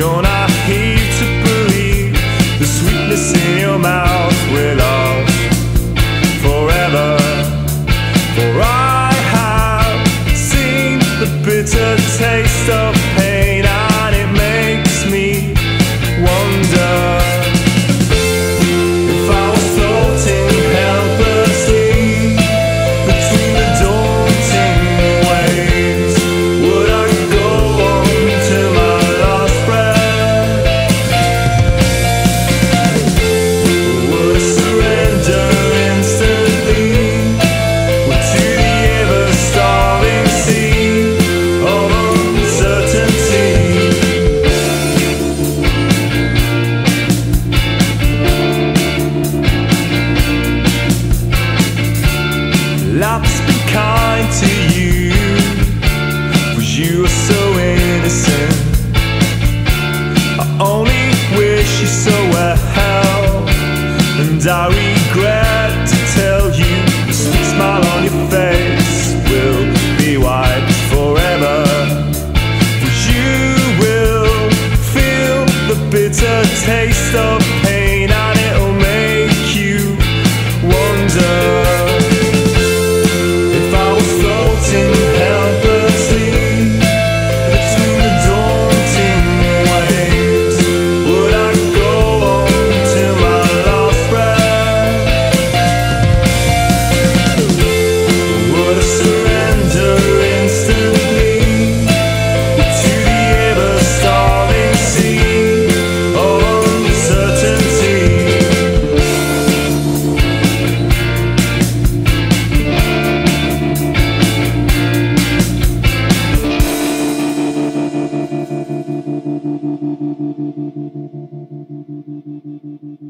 Yo Life's been kind to you, for you are so innocent. I only wish you so well, and I regret to tell you the sweet smile on your face. Mm-hmm.